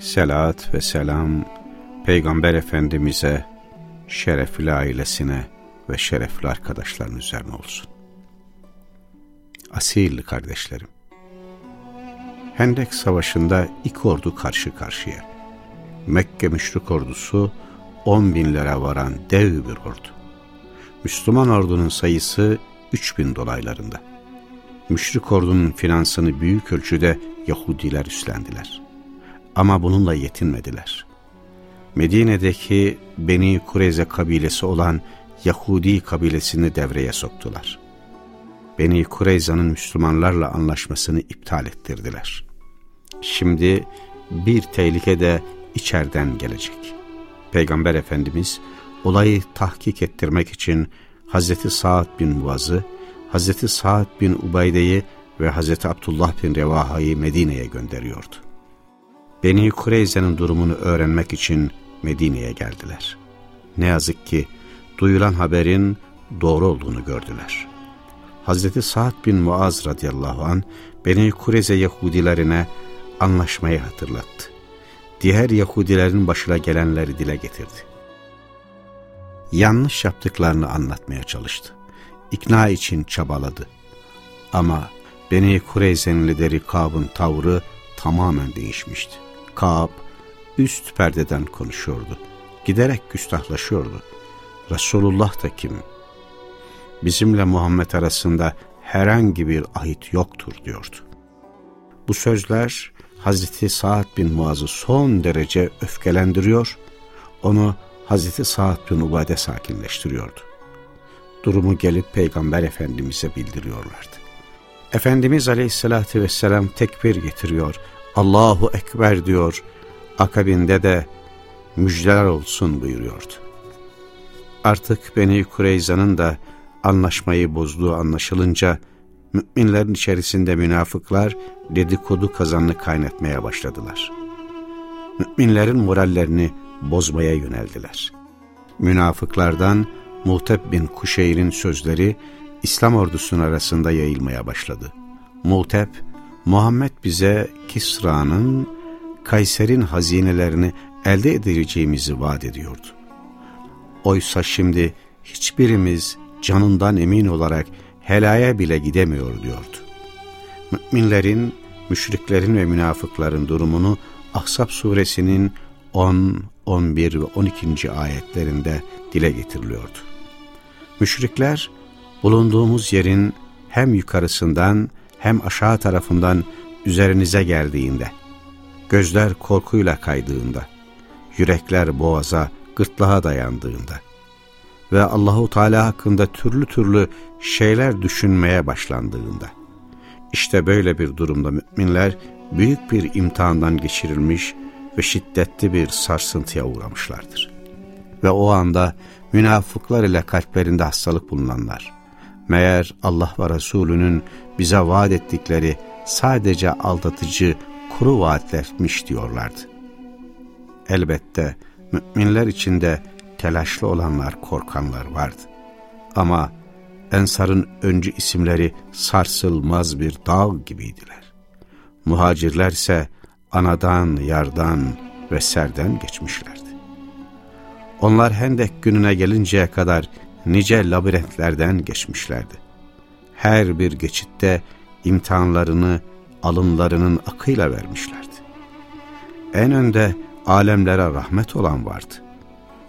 Selat ve selam Peygamber Efendimiz'e, şerefli ailesine ve şerefli arkadaşların üzerine olsun. Asil kardeşlerim, Hendek Savaşı'nda iki ordu karşı karşıya. Mekke müşrik ordusu 10 binlere varan dev bir ordu. Müslüman ordunun sayısı 3 bin dolaylarında. Müşrik ordunun finansını büyük ölçüde Yahudiler üstlendiler. Ama bununla yetinmediler. Medine'deki Beni Kureyze kabilesi olan Yahudi kabilesini devreye soktular. Beni Kureyza'nın Müslümanlarla anlaşmasını iptal ettirdiler. Şimdi bir tehlike de içeriden gelecek. Peygamber Efendimiz olayı tahkik ettirmek için Hazreti Sa'd bin Muaz'ı, Hazreti Sa'd bin Ubeyde'yi ve Hazreti Abdullah bin Revaha'yı Medine'ye gönderiyordu. Beni Kureyze'nin durumunu öğrenmek için Medine'ye geldiler. Ne yazık ki duyulan haberin doğru olduğunu gördüler. Hazreti Sa'd bin Muaz radıyallahu an Beni Kureyze Yahudilerine anlaşmayı hatırlattı. Diğer Yahudilerin başına gelenleri dile getirdi. Yanlış yaptıklarını anlatmaya çalıştı. İkna için çabaladı. Ama Beni Kureyze'nin lideri Kab'ın tavrı tamamen değişmişti. Kab üst perdeden konuşuyordu. Giderek küstahlaşıyordu. Resulullah da kim? Bizimle Muhammed arasında herhangi bir ahit yoktur diyordu. Bu sözler Hazreti Sa'd bin Muaz'ı son derece öfkelendiriyor, onu Hazreti Sa'd bin Ubade sakinleştiriyordu. Durumu gelip Peygamber Efendimiz'e bildiriyorlardı. Efendimiz Aleyhisselatü Vesselam tekbir getiriyor, Allahu Ekber diyor, akabinde de müjdeler olsun buyuruyordu. Artık Beni Kureyza'nın da anlaşmayı bozduğu anlaşılınca, müminlerin içerisinde münafıklar dedikodu kazanını kaynatmaya başladılar. Müminlerin morallerini bozmaya yöneldiler. Münafıklardan Muhteb bin Kuşeyr'in sözleri İslam ordusunun arasında yayılmaya başladı. Muhteb, Muhammed bize Kisra'nın, Kayser'in hazinelerini elde edeceğimizi vaat ediyordu. Oysa şimdi hiçbirimiz canından emin olarak helaya bile gidemiyor diyordu. Müminlerin, müşriklerin ve münafıkların durumunu Ahzab suresinin 10, 11 ve 12. ayetlerinde dile getiriliyordu. Müşrikler, bulunduğumuz yerin hem yukarısından hem aşağı tarafından üzerinize geldiğinde, gözler korkuyla kaydığında, yürekler boğaza, gırtlağa dayandığında, ve Allahu Teala hakkında türlü türlü şeyler düşünmeye başlandığında. İşte böyle bir durumda müminler büyük bir imtihandan geçirilmiş ve şiddetli bir sarsıntıya uğramışlardır. Ve o anda münafıklar ile kalplerinde hastalık bulunanlar, meğer Allah ve Resulünün bize vaat ettikleri sadece aldatıcı, kuru vaatlermiş diyorlardı. Elbette müminler içinde telaşlı olanlar, korkanlar vardı. Ama Ensar'ın öncü isimleri sarsılmaz bir dağ gibiydiler. Muhacirler ise anadan, yardan ve serden geçmişlerdi. Onlar Hendek gününe gelinceye kadar nice labirentlerden geçmişlerdi. Her bir geçitte imtihanlarını alınlarının akıyla vermişlerdi. En önde alemlere rahmet olan vardı.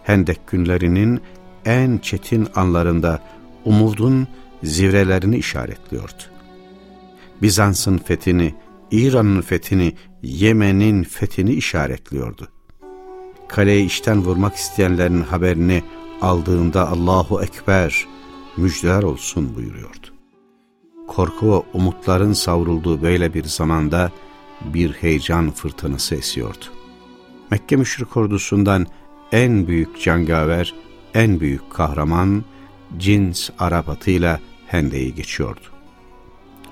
Hendek günlerinin en çetin anlarında umudun zivrelerini işaretliyordu. Bizans'ın fethini, İran'ın fethini, Yemen'in fethini işaretliyordu. Kaleyi işten vurmak isteyenlerin haberini aldığında Allahu Ekber, müjdeler olsun buyuruyordu. Korku ve umutların savrulduğu böyle bir zamanda bir heyecan fırtınası esiyordu. Mekke müşrik ordusundan en büyük cangaver, en büyük kahraman cins Arap atıyla Hende'yi geçiyordu.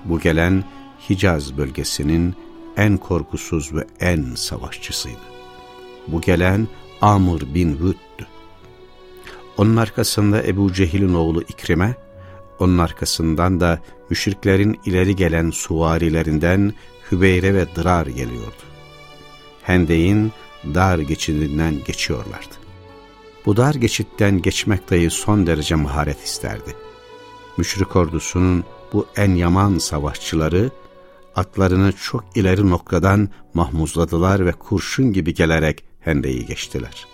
Bu gelen Hicaz bölgesinin en korkusuz ve en savaşçısıydı. Bu gelen Amr bin Vüdd'dü. Onun arkasında Ebu Cehil'in oğlu İkrime, onun arkasından da müşriklerin ileri gelen suvarilerinden Hübeyre ve Dırar geliyordu. Hendeyin dar geçidinden geçiyorlardı. Bu dar geçitten geçmek dahi son derece maharet isterdi. Müşrik ordusunun bu en yaman savaşçıları atlarını çok ileri noktadan mahmuzladılar ve kurşun gibi gelerek Hende'yi geçtiler.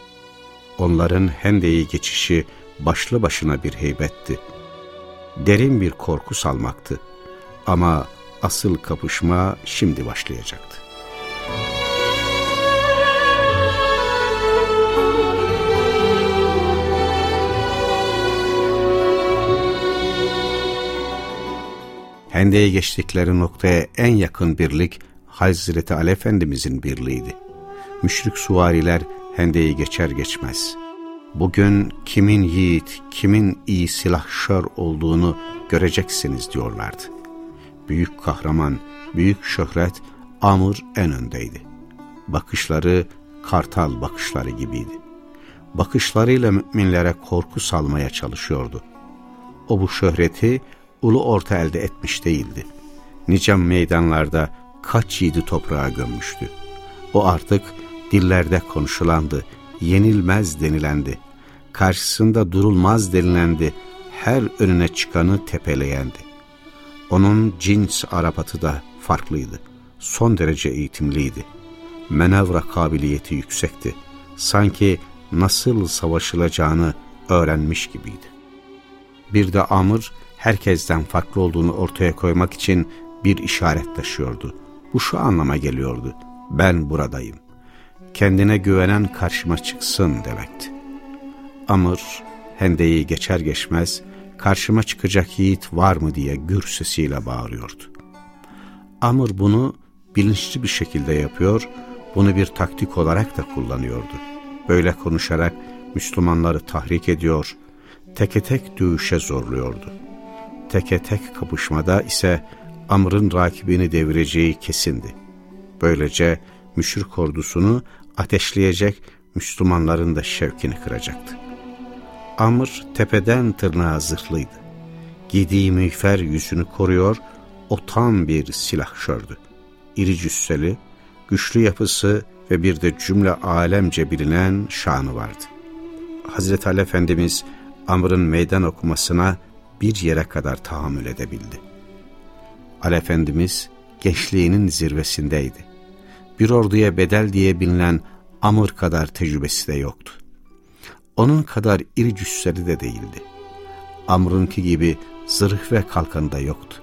Onların Hende'yi geçişi başlı başına bir heybetti. Derin bir korku salmaktı. Ama asıl kapışma şimdi başlayacaktı. Hende'ye geçtikleri noktaya en yakın birlik Hazreti Ali Efendimizin birliğiydi. Müşrik suvariler Hende'yi geçer geçmez. Bugün kimin yiğit, kimin iyi silahşör olduğunu göreceksiniz diyorlardı. Büyük kahraman, büyük şöhret Amr en öndeydi. Bakışları kartal bakışları gibiydi. Bakışlarıyla müminlere korku salmaya çalışıyordu. O bu şöhreti ulu orta elde etmiş değildi. Nicam meydanlarda kaç yiğidi toprağa gömmüştü. O artık dillerde konuşulandı, yenilmez denilendi. Karşısında durulmaz denilendi, her önüne çıkanı tepeleyendi. Onun cins Arapatı da farklıydı. Son derece eğitimliydi. Menevra kabiliyeti yüksekti. Sanki nasıl savaşılacağını öğrenmiş gibiydi. Bir de Amr, herkesten farklı olduğunu ortaya koymak için bir işaret taşıyordu. Bu şu anlama geliyordu. Ben buradayım. Kendine güvenen karşıma çıksın demekti. Amr, hendeyi geçer geçmez, karşıma çıkacak yiğit var mı diye gür sesiyle bağırıyordu. Amr bunu bilinçli bir şekilde yapıyor, bunu bir taktik olarak da kullanıyordu. Böyle konuşarak Müslümanları tahrik ediyor, teke tek dövüşe zorluyordu teke tek kapışmada ise Amr'ın rakibini devireceği kesindi. Böylece müşrik ordusunu ateşleyecek, Müslümanların da şevkini kıracaktı. Amr tepeden tırnağa zırhlıydı. Giydiği miğfer yüzünü koruyor, o tam bir silahşördü. İri cüsseli, güçlü yapısı ve bir de cümle alemce bilinen şanı vardı. Hazreti Ali Efendimiz Amr'ın meydan okumasına bir yere kadar tahammül edebildi. Ali Efendimiz gençliğinin zirvesindeydi. Bir orduya bedel diye bilinen Amr kadar tecrübesi de yoktu. Onun kadar iri cüsseli de değildi. Amr'ınki gibi zırh ve kalkanı da yoktu.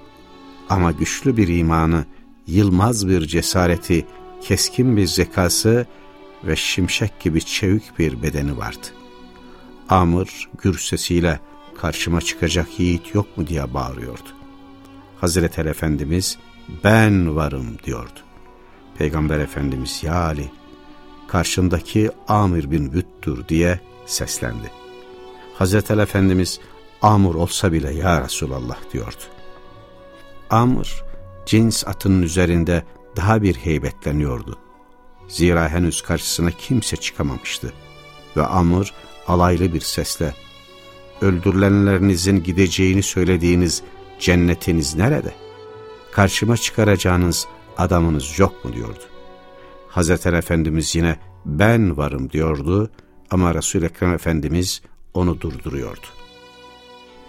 Ama güçlü bir imanı, yılmaz bir cesareti, keskin bir zekası ve şimşek gibi çevik bir bedeni vardı. Amr gür sesiyle karşıma çıkacak yiğit yok mu diye bağırıyordu. Hazreti Efendimiz ben varım diyordu. Peygamber Efendimiz ya Ali karşındaki Amir bin Büttür diye seslendi. Hazreti Efendimiz Amr olsa bile ya Resulallah diyordu. Amr cins atının üzerinde daha bir heybetleniyordu. Zira henüz karşısına kimse çıkamamıştı. Ve Amr alaylı bir sesle öldürülenlerinizin gideceğini söylediğiniz cennetiniz nerede? Karşıma çıkaracağınız adamınız yok mu diyordu. Hazreti Efendimiz yine ben varım diyordu ama Resul-i Ekrem Efendimiz onu durduruyordu.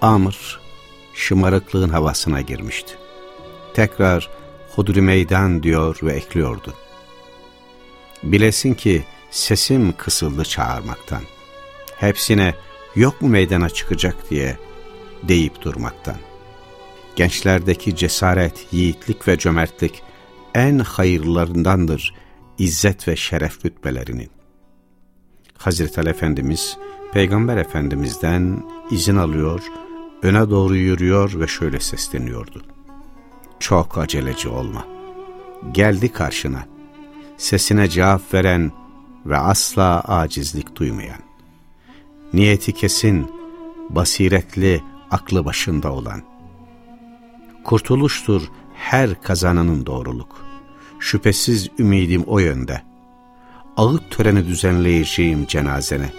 Amr şımarıklığın havasına girmişti. Tekrar hudri meydan diyor ve ekliyordu. Bilesin ki sesim kısıldı çağırmaktan. Hepsine yok mu meydana çıkacak diye deyip durmaktan. Gençlerdeki cesaret, yiğitlik ve cömertlik en hayırlarındandır izzet ve şeref rütbelerinin. Hazreti Ali Efendimiz, Peygamber Efendimiz'den izin alıyor, öne doğru yürüyor ve şöyle sesleniyordu. Çok aceleci olma. Geldi karşına. Sesine cevap veren ve asla acizlik duymayan, niyeti kesin, basiretli, aklı başında olan, kurtuluştur her kazananın doğruluk. Şüphesiz ümidim o yönde. Ağıt töreni düzenleyeceğim cenazene.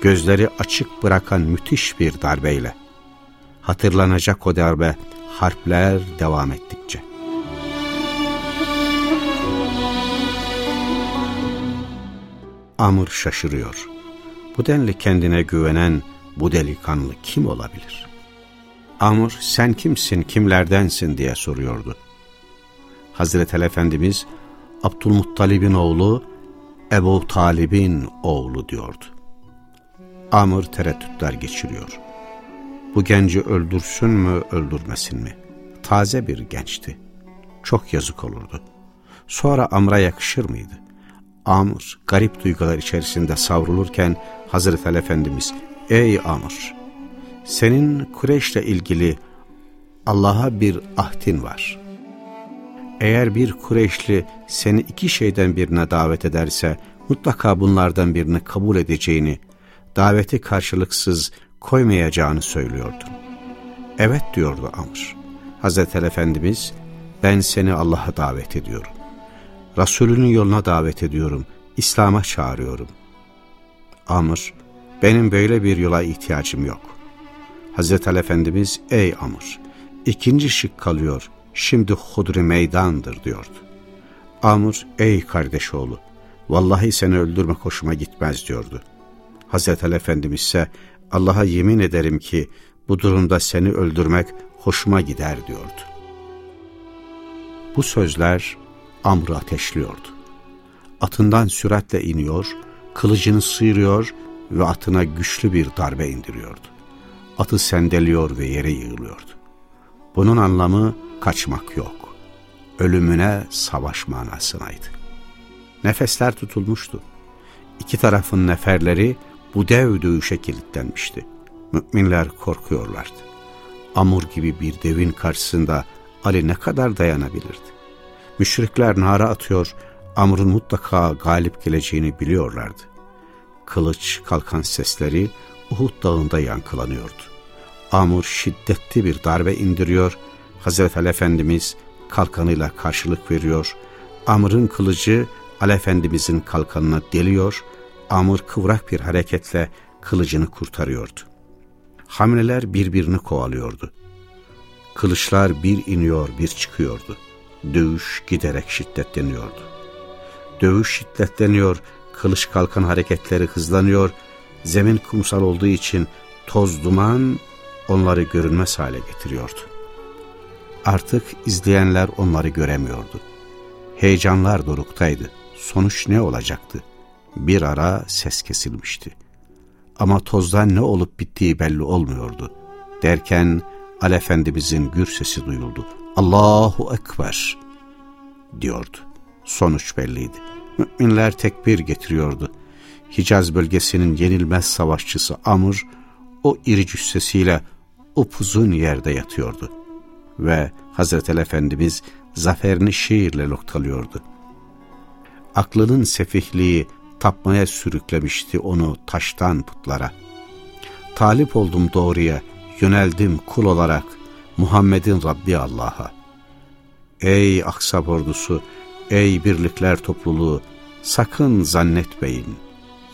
Gözleri açık bırakan müthiş bir darbeyle. Hatırlanacak o darbe harpler devam ettikçe. Amr şaşırıyor. Bu denli kendine güvenen bu delikanlı kim olabilir? Amr sen kimsin, kimlerdensin diye soruyordu. Hazreti Ali Efendimiz Abdülmuttalib'in oğlu Ebu Talib'in oğlu diyordu. Amr tereddütler geçiriyor. Bu genci öldürsün mü, öldürmesin mi? Taze bir gençti. Çok yazık olurdu. Sonra Amr'a yakışır mıydı? Amr garip duygular içerisinde savrulurken Hazreti Efendimiz Ey Amr! Senin Kureyş'le ilgili Allah'a bir ahdin var. Eğer bir Kureyşli seni iki şeyden birine davet ederse mutlaka bunlardan birini kabul edeceğini, daveti karşılıksız koymayacağını söylüyordun. Evet diyordu Amr. Hazreti Efendimiz ben seni Allah'a davet ediyorum. Resulünün yoluna davet ediyorum. İslam'a çağırıyorum. Amr, benim böyle bir yola ihtiyacım yok. Hazreti Ali Efendimiz, ey Amr, ikinci şık kalıyor, şimdi hudri meydandır diyordu. Amr, ey kardeş oğlu, vallahi seni öldürmek hoşuma gitmez diyordu. Hazreti Ali Efendimiz ise, Allah'a yemin ederim ki bu durumda seni öldürmek hoşuma gider diyordu. Bu sözler Amr'ı ateşliyordu. Atından süratle iniyor, kılıcını sıyırıyor ve atına güçlü bir darbe indiriyordu. Atı sendeliyor ve yere yığılıyordu. Bunun anlamı kaçmak yok. Ölümüne savaş manasınaydı. Nefesler tutulmuştu. İki tarafın neferleri bu dev dövüşe kilitlenmişti. Müminler korkuyorlardı. Amur gibi bir devin karşısında Ali ne kadar dayanabilirdi? Müşrikler nara atıyor, Amr'ın mutlaka galip geleceğini biliyorlardı. Kılıç, kalkan sesleri Uhud dağında yankılanıyordu. Amr şiddetli bir darbe indiriyor, Hazreti Ali Efendimiz kalkanıyla karşılık veriyor, Amr'ın kılıcı Ali Efendimizin kalkanına deliyor, Amr kıvrak bir hareketle kılıcını kurtarıyordu. Hamleler birbirini kovalıyordu. Kılıçlar bir iniyor bir çıkıyordu. Dövüş giderek şiddetleniyordu. Dövüş şiddetleniyor, kılıç kalkan hareketleri hızlanıyor, zemin kumsal olduğu için toz duman onları görünmez hale getiriyordu. Artık izleyenler onları göremiyordu. Heyecanlar doruktaydı. Sonuç ne olacaktı? Bir ara ses kesilmişti. Ama tozdan ne olup bittiği belli olmuyordu. Derken Ali Efendimizin gür sesi duyuldu. Allahu Ekber diyordu. Sonuç belliydi. Müminler tekbir getiriyordu. Hicaz bölgesinin yenilmez savaşçısı Amr, o iri cüssesiyle upuzun yerde yatıyordu. Ve Hazreti Efendimiz zaferini şiirle noktalıyordu. Aklının sefihliği tapmaya sürüklemişti onu taştan putlara. Talip oldum doğruya, yöneldim kul olarak Muhammed'in Rabbi Allah'a. Ey Aksab ordusu, ey birlikler topluluğu, sakın zannetmeyin.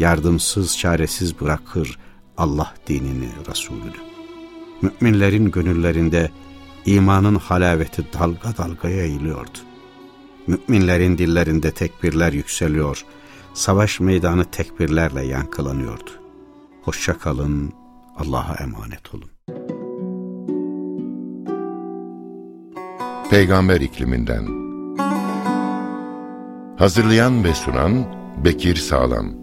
Yardımsız, çaresiz bırakır Allah dinini, Resulünü. Müminlerin gönüllerinde imanın halaveti dalga dalga yayılıyordu. Müminlerin dillerinde tekbirler yükseliyor, savaş meydanı tekbirlerle yankılanıyordu. Hoşça kalın, Allah'a emanet olun. Peygamber ikliminden Hazırlayan ve sunan Bekir Sağlam